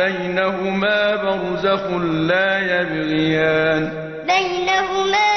بينهما برزخ لا يبغيان بينهما